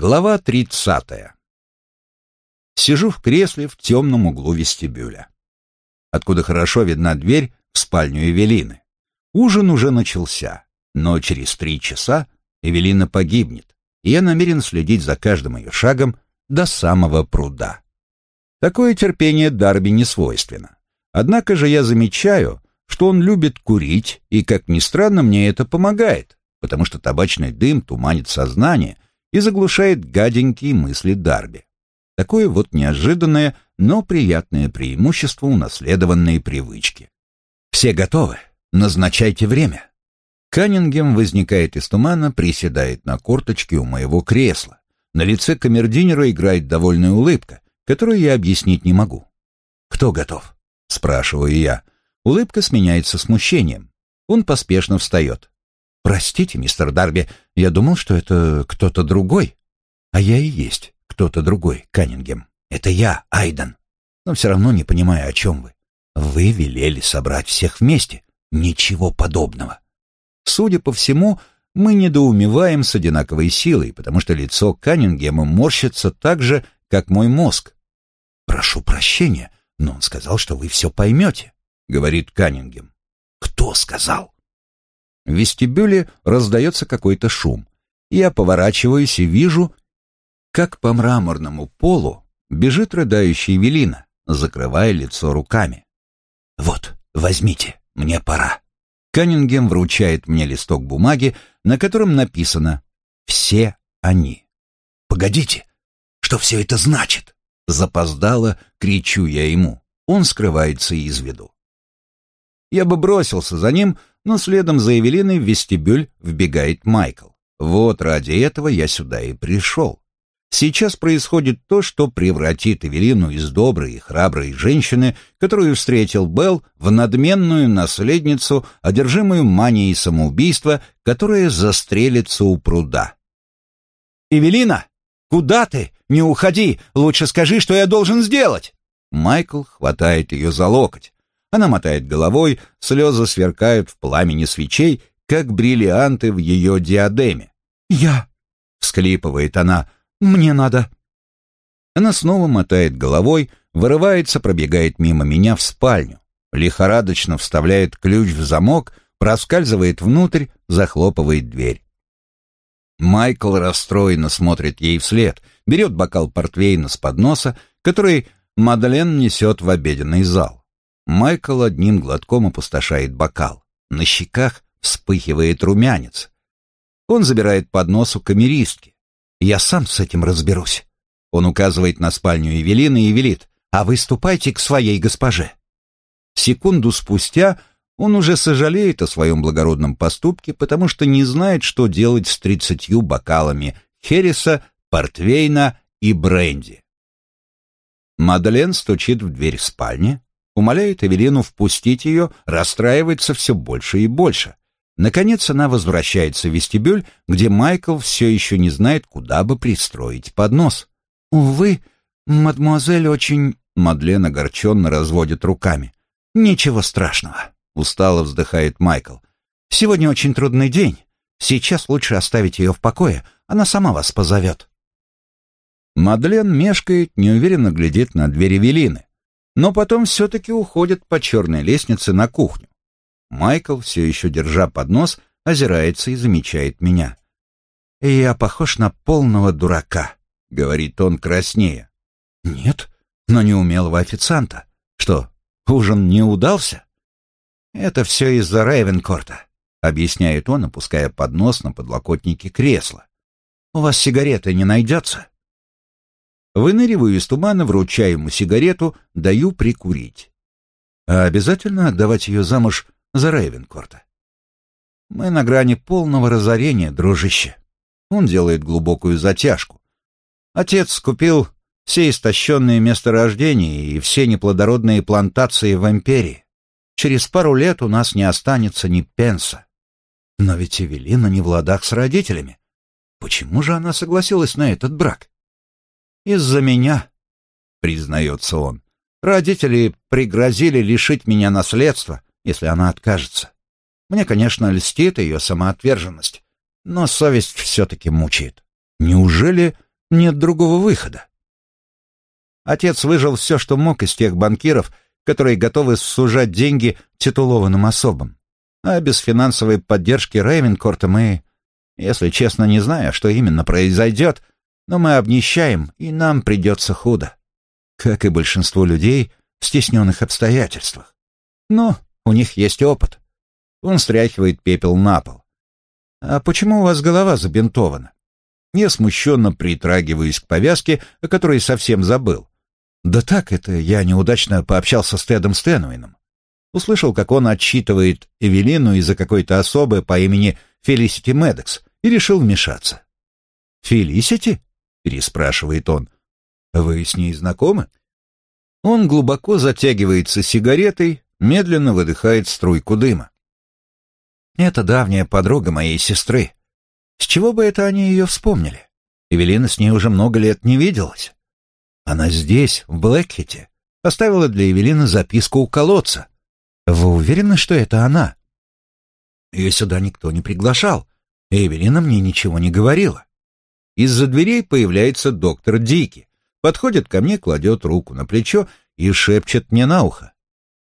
Глава тридцатая. Сижу в кресле в темном углу вестибюля, откуда хорошо видна дверь в спальню Эвелины. Ужин уже начался, но через три часа Эвелина погибнет, и я намерен следить за каждым ее шагом до самого пруда. Такое терпение Дарби не свойственно. Однако же я замечаю, что он любит курить, и, как ни странно, мне это помогает, потому что табачный дым туманит сознание — и заглушает гаденькие мысли Дарби. Такое вот неожиданное, но приятное преимущество унаследованной привычки. «Все готовы? Назначайте время». Каннингем возникает из тумана, приседает на корточке у моего кресла. На лице камердинера играет довольная улыбка, которую я объяснить не могу. «Кто готов?» — спрашиваю я. Улыбка сменяется смущением. Он поспешно встает. «Простите, мистер Дарби, я думал, что это кто-то другой». «А я и есть кто-то другой, Каннингем. Это я, Айден. Но все равно не понимаю, о чем вы. Вы велели собрать всех вместе. Ничего подобного». Судя по всему, мы недоумеваем с одинаковой силой, потому что лицо Каннингема морщится так же, как мой мозг. «Прошу прощения, но он сказал, что вы все поймете», — говорит Каннингем. «Кто сказал?» В вестибюле раздается какой-то шум. Я поворачиваюсь и вижу, как по мраморному полу бежит рыдающая Велина, закрывая лицо руками. «Вот, возьмите, мне пора». Каннингем вручает мне листок бумаги, на котором написано «Все они». «Погодите, что все это значит?» Запоздало, кричу я ему. Он скрывается из виду. Я бы бросился за ним, но следом за Эвелиной в вестибюль вбегает Майкл. Вот ради этого я сюда и пришел. Сейчас происходит то, что превратит Эвелину из доброй и храброй женщины, которую встретил Белл, в надменную наследницу, одержимую манией самоубийства, которая застрелится у пруда. «Эвелина, куда ты? Не уходи! Лучше скажи, что я должен сделать!» Майкл хватает ее за локоть. Она мотает головой, слезы сверкают в пламени свечей, как бриллианты в ее диадеме. «Я...» — всклипывает она. «Мне надо...» Она снова мотает головой, вырывается, пробегает мимо меня в спальню, лихорадочно вставляет ключ в замок, проскальзывает внутрь, захлопывает дверь. Майкл расстроенно смотрит ей вслед, берет бокал портвейна с подноса, который Мадлен несет в обеденный зал. Майкл одним глотком опустошает бокал. На щеках вспыхивает румянец. Он забирает поднос у камеристки. «Я сам с этим разберусь». Он указывает на спальню Евелины и велит, «А вы ступайте к своей госпоже». Секунду спустя он уже сожалеет о своем благородном поступке, потому что не знает, что делать с тридцатью бокалами Хереса, Портвейна и Бренди. Мадлен стучит в дверь спальни, умоляет Эвелину впустить ее, расстраивается все больше и больше. Наконец она возвращается в вестибюль, где Майкл все еще не знает, куда бы пристроить поднос. «Увы, мадемуазель очень...» Мадлен огорченно разводит руками. «Ничего страшного», — устало вздыхает Майкл. «Сегодня очень трудный день. Сейчас лучше оставить ее в покое, она сама вас позовет». Мадлен мешкает, неуверенно глядит на дверь Эвелины но потом все-таки уходит по черной лестнице на кухню. Майкл, все еще держа поднос, озирается и замечает меня. «Я похож на полного дурака», — говорит он краснее. «Нет, но неумелого официанта. Что, ужин не удался?» «Это все из-за Рейвенкорта», — объясняет он, опуская поднос на подлокотники кресла. «У вас сигареты не найдется?» Выныриваю из тумана, вручаю ему сигарету, даю прикурить. А обязательно отдавать ее замуж за Рейвенкорта. Мы на грани полного разорения, дружище. Он делает глубокую затяжку. Отец купил все истощенные месторождения и все неплодородные плантации в империи. Через пару лет у нас не останется ни пенса. Но ведь Эвелина не в ладах с родителями. Почему же она согласилась на этот брак? «Из-за меня», — признается он. «Родители пригрозили лишить меня наследства, если она откажется. Мне, конечно, льстит ее самоотверженность, но совесть все-таки мучает. Неужели Нет другого выхода. Отец выжил все, что мог из тех банкиров, которые готовы сужать деньги титулованным особам. А без финансовой поддержки Рейвенкорта мы, если честно, не знаю, что именно произойдет, но мы обнищаем, и нам придется худо. Как и большинство людей в стесненных обстоятельствах. Но у них есть опыт. Он стряхивает пепел на пол. «А почему у вас голова забинтована?» Я смущенно притрагиваюсь к повязке, о которой совсем забыл. Да так, это я неудачно пообщался с Тедом Стэнуином. Услышал, как он отчитывает Эвелину из-за какой-то особы по имени Фелисити Медекс и решил вмешаться. «Фелисити?» — переспрашивает он. «Вы с ней знакомы?» Он глубоко затягивается сигаретой, медленно выдыхает струйку дыма. «Это давняя подруга моей сестры. С чего бы это они ее вспомнили? Эвелина с ней уже много лет не виделась. Она здесь, в Блэкхите, оставила для Эвелины записку у колодца. Вы уверены, что это она? Ее сюда никто не приглашал, и Эвелина мне ничего не говорила. Из-за дверей появляется доктор Дики, подходит ко мне, кладет руку на плечо и шепчет мне на ухо.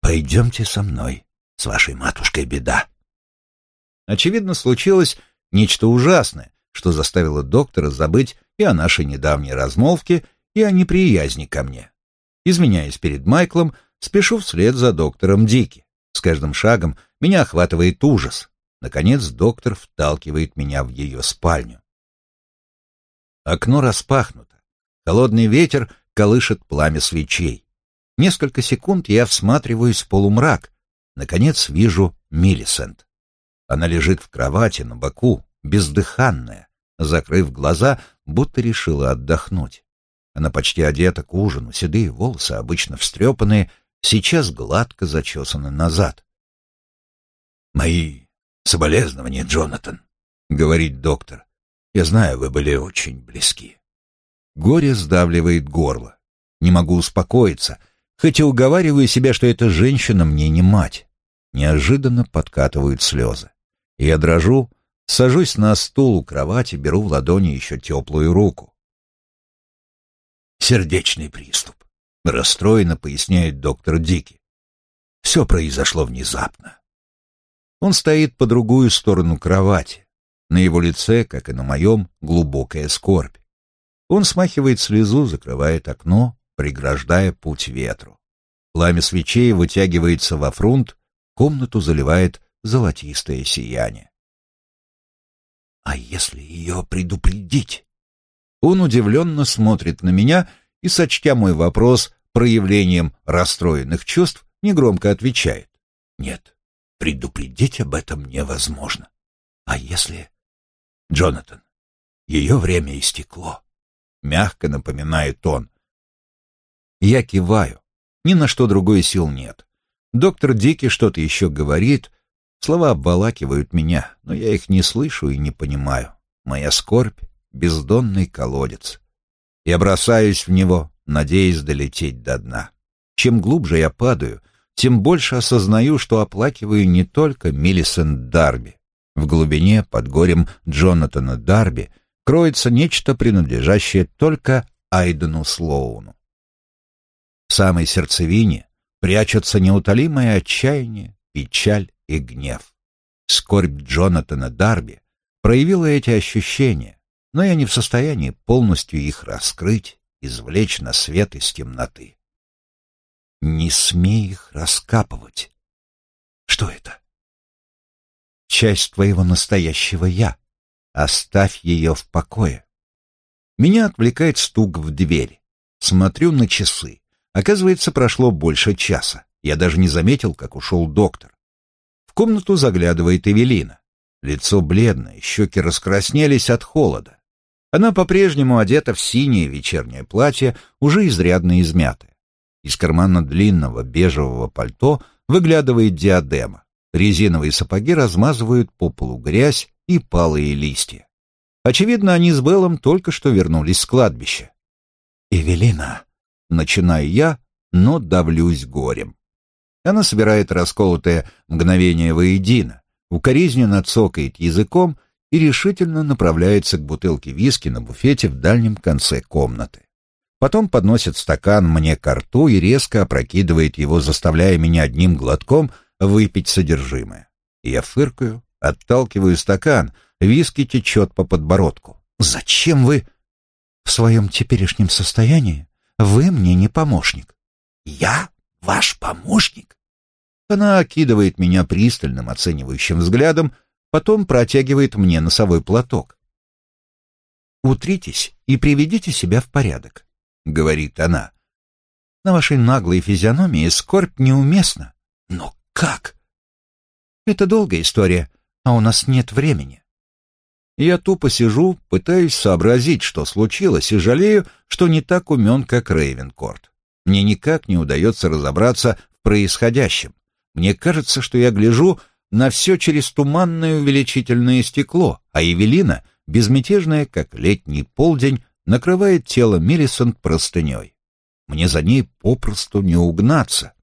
«Пойдемте со мной, с вашей матушкой беда». Очевидно, случилось Нечто ужасное, что заставило доктора забыть и о нашей недавней размолвке, и о неприязни ко мне. Изменяясь перед Майклом, спешу вслед за доктором Дики. С каждым шагом меня охватывает ужас. Наконец доктор вталкивает меня в ее спальню. Окно распахнуто. Холодный ветер колышет пламя свечей. Несколько секунд я всматриваюсь в полумрак. Наконец вижу Миллисент. Она лежит в кровати на боку, бездыханная, закрыв глаза, будто решила отдохнуть. Она почти одета к ужину, седые волосы, обычно встрепанные, сейчас гладко зачесаны назад. «Мои соболезнования, Джонатан», — говорит доктор. «Я знаю, вы были очень близки». Горе сдавливает горло. Не могу успокоиться, хотя уговариваю себя, что эта женщина мне не мать. Неожиданно подкатывают слезы. Я дрожу, сажусь на стул у кровати, беру в ладони еще теплую руку. Сердечный приступ. Расстроенно поясняет доктор Дики. Все произошло внезапно. Он стоит по другую сторону кровати. На его лице, как и на моем, глубокая скорбь. Он смахивает слезу, закрывает окно, преграждая путь ветру. Пламя свечей вытягивается во фрунт, комнату заливает золотистое сияние. «А если ее предупредить?» Он удивленно смотрит на меня и, сочтя мой вопрос проявлением расстроенных чувств, негромко отвечает. «Нет, предупредить об этом невозможно. А если...» «Джонатан, ее время истекло», — мягко напоминает он. Я киваю. Ни на что другой сил нет. Доктор Дики что-то еще говорит, Слова обволакивают меня, но я их не слышу и не понимаю. Моя скорбь — бездонный колодец. Я бросаюсь в него, надеясь долететь до дна. Чем глубже я падаю, тем больше осознаю, что оплакиваю не только Миллисент Дарби. В глубине, под горем Джонатана Дарби, кроется нечто, принадлежащее только Айдену Слоуну. В самой сердцевине прячется неутолимое отчаяние, печаль и гнев. Скорбь Джонатана Дарби проявила эти ощущения, но я не в состоянии полностью их раскрыть, извлечь на свет из темноты. Не смей их раскапывать. Что это? Часть твоего настоящего «я». Оставь ее в покое. Меня отвлекает стук в дверь. Смотрю на часы. Оказывается, прошло больше часа. Я даже не заметил, как ушел доктор. В комнату заглядывает Эвелина. Лицо бледное, щеки раскраснелись от холода. Она по-прежнему одета в синее вечернее платье, уже изрядно измятое. Из кармана длинного бежевого пальто выглядывает диадема. Резиновые сапоги размазывают по полу грязь и палые листья. Очевидно, они с Беллом только что вернулись с кладбища. «Эвелина», — начинаю я, но давлюсь горем. Она собирает расколотое мгновение воедино, укоризненно цокает языком и решительно направляется к бутылке виски на буфете в дальнем конце комнаты. Потом подносит стакан мне к рту и резко опрокидывает его, заставляя меня одним глотком выпить содержимое. Я фыркаю, отталкиваю стакан, виски течет по подбородку. «Зачем вы...» «В своем теперешнем состоянии вы мне не помощник». «Я ваш помощник?» Она окидывает меня пристальным оценивающим взглядом, потом протягивает мне носовой платок. «Утритесь и приведите себя в порядок», — говорит она. «На вашей наглой физиономии скорбь неуместна». «Но как?» «Это долгая история, а у нас нет времени». Я тупо сижу, пытаюсь сообразить, что случилось, и жалею, что не так умен, как Рейвенкорт. Мне никак не удается разобраться в происходящем. Мне кажется, что я гляжу на все через туманное увеличительное стекло, а Евелина, безмятежная, как летний полдень, накрывает тело Миллисент простыней. Мне за ней попросту не угнаться.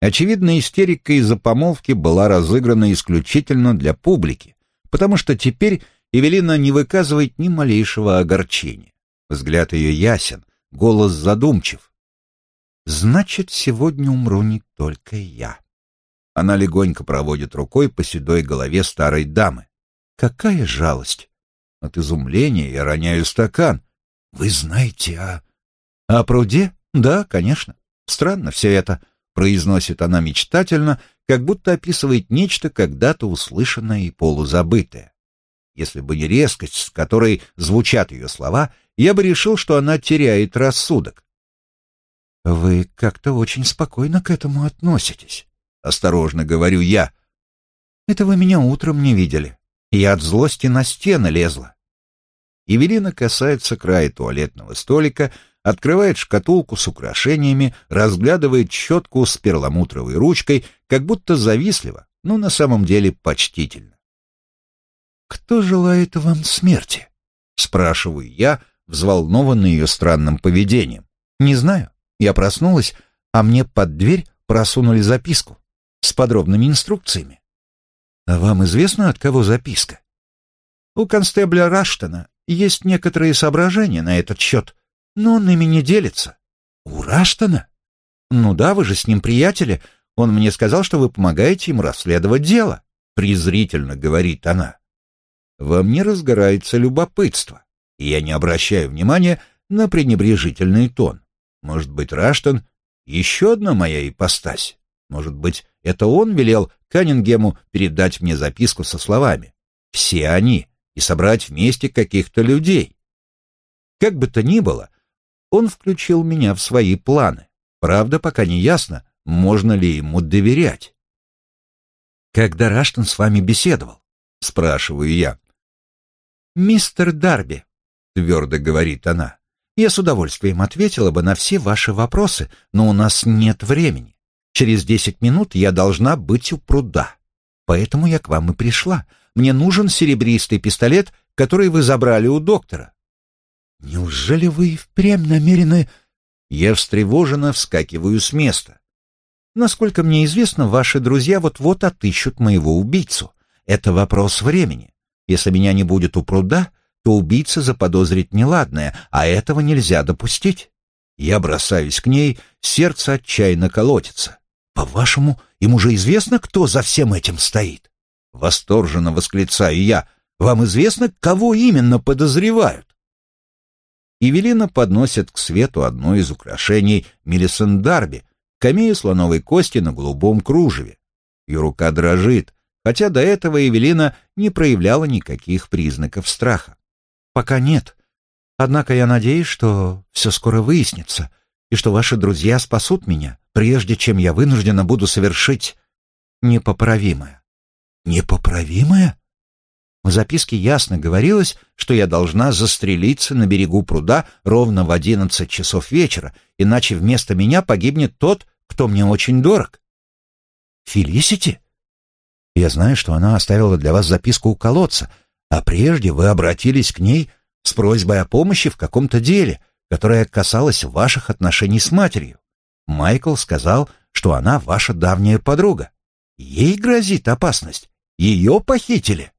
Очевидно, истерика из-за помолвки была разыграна исключительно для публики, потому что теперь Евелина не выказывает ни малейшего огорчения. Взгляд ее ясен, голос задумчив. «Значит, сегодня умру не только я». Она легонько проводит рукой по седой голове старой дамы. Какая жалость! От изумления я роняю стакан. Вы знаете о... О пруде? Да, конечно. Странно все это, произносит она мечтательно, как будто описывает нечто когда-то услышанное и полузабытое. Если бы не резкость, с которой звучат ее слова, я бы решил, что она теряет рассудок. Вы как-то очень спокойно к этому относитесь. — осторожно говорю я. «Это вы меня утром не видели. Я от злости на стены лезла». Евелина касается края туалетного столика, открывает шкатулку с украшениями, разглядывает щетку с перламутровой ручкой, как будто завистливо, но на самом деле почтительно. «Кто желает вам смерти?» — спрашиваю я, взволнованный ее странным поведением. «Не знаю. Я проснулась, а мне под дверь просунули записку с подробными инструкциями. А вам известно, от кого записка? У констебля Раштона есть некоторые соображения на этот счет, но он ими не делится. У Раштона? Ну да, вы же с ним приятели. Он мне сказал, что вы помогаете ему расследовать дело. Презрительно говорит она. Во мне разгорается любопытство, и я не обращаю внимания на пренебрежительный тон. Может быть, Раштон — еще одна моя ипостась? Может быть, это он велел Каннингему передать мне записку со словами «Все они» и собрать вместе каких-то людей. Как бы то ни было, он включил меня в свои планы. Правда, пока не ясно, можно ли ему доверять. «Когда Раштон с вами беседовал?» — спрашиваю я. «Мистер Дарби», — твердо говорит она, — «я с удовольствием ответила бы на все ваши вопросы, но у нас нет времени. Через десять минут я должна быть у пруда. Поэтому я к вам и пришла. Мне нужен серебристый пистолет, который вы забрали у доктора. Неужели вы и впрямь намерены... Я встревоженно вскакиваю с места. Насколько мне известно, ваши друзья вот-вот отыщут моего убийцу. Это вопрос времени. Если меня не будет у пруда, то убийца заподозрит неладное, а этого нельзя допустить. Я бросаюсь к ней, сердце отчаянно колотится. «По-вашему, им уже известно, кто за всем этим стоит?» Восторженно восклицаю я. «Вам известно, кого именно подозревают?» Евелина подносит к свету одно из украшений Мелисон камею слоновой кости на голубом кружеве. Ее рука дрожит, хотя до этого Евелина не проявляла никаких признаков страха. «Пока нет. Однако я надеюсь, что все скоро выяснится, и что ваши друзья спасут меня прежде чем я вынуждена буду совершить непоправимое. Непоправимое? В записке ясно говорилось, что я должна застрелиться на берегу пруда ровно в одиннадцать часов вечера, иначе вместо меня погибнет тот, кто мне очень дорог. Фелисити? Я знаю, что она оставила для вас записку у колодца, а прежде вы обратились к ней с просьбой о помощи в каком-то деле, которое касалось ваших отношений с матерью. Майкл сказал, что она ваша давняя подруга. Ей грозит опасность. Ее похитили.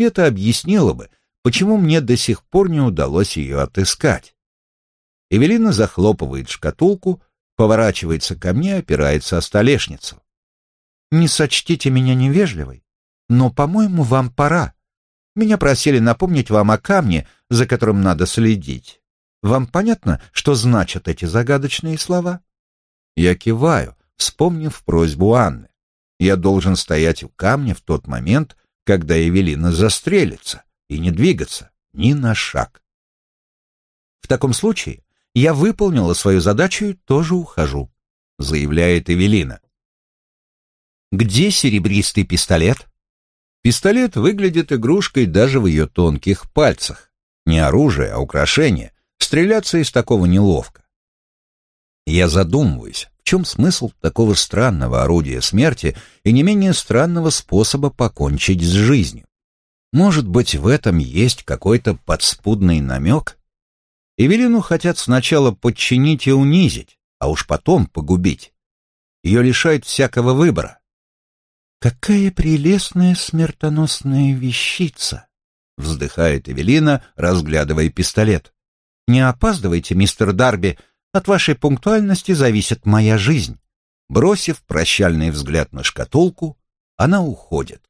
Это объяснило бы, почему мне до сих пор не удалось ее отыскать. Эвелина захлопывает шкатулку, поворачивается ко мне, опирается о столешницу. «Не сочтите меня невежливой, но, по-моему, вам пора. Меня просили напомнить вам о камне, за которым надо следить. Вам понятно, что значат эти загадочные слова?» Я киваю, вспомнив просьбу Анны. Я должен стоять у камня в тот момент, когда Эвелина застрелится, и не двигаться ни на шаг. В таком случае я выполнила свою задачу и тоже ухожу, заявляет Эвелина. Где серебристый пистолет? Пистолет выглядит игрушкой даже в ее тонких пальцах. Не оружие, а украшение. Стреляться из такого неловко. Я задумываюсь, в чем смысл такого странного орудия смерти и не менее странного способа покончить с жизнью. Может быть, в этом есть какой-то подспудный намек? Эвелину хотят сначала подчинить и унизить, а уж потом погубить. Ее лишают всякого выбора. «Какая прелестная смертоносная вещица!» — вздыхает Эвелина, разглядывая пистолет. «Не опаздывайте, мистер Дарби, от вашей пунктуальности зависит моя жизнь». Бросив прощальный взгляд на шкатулку, она уходит.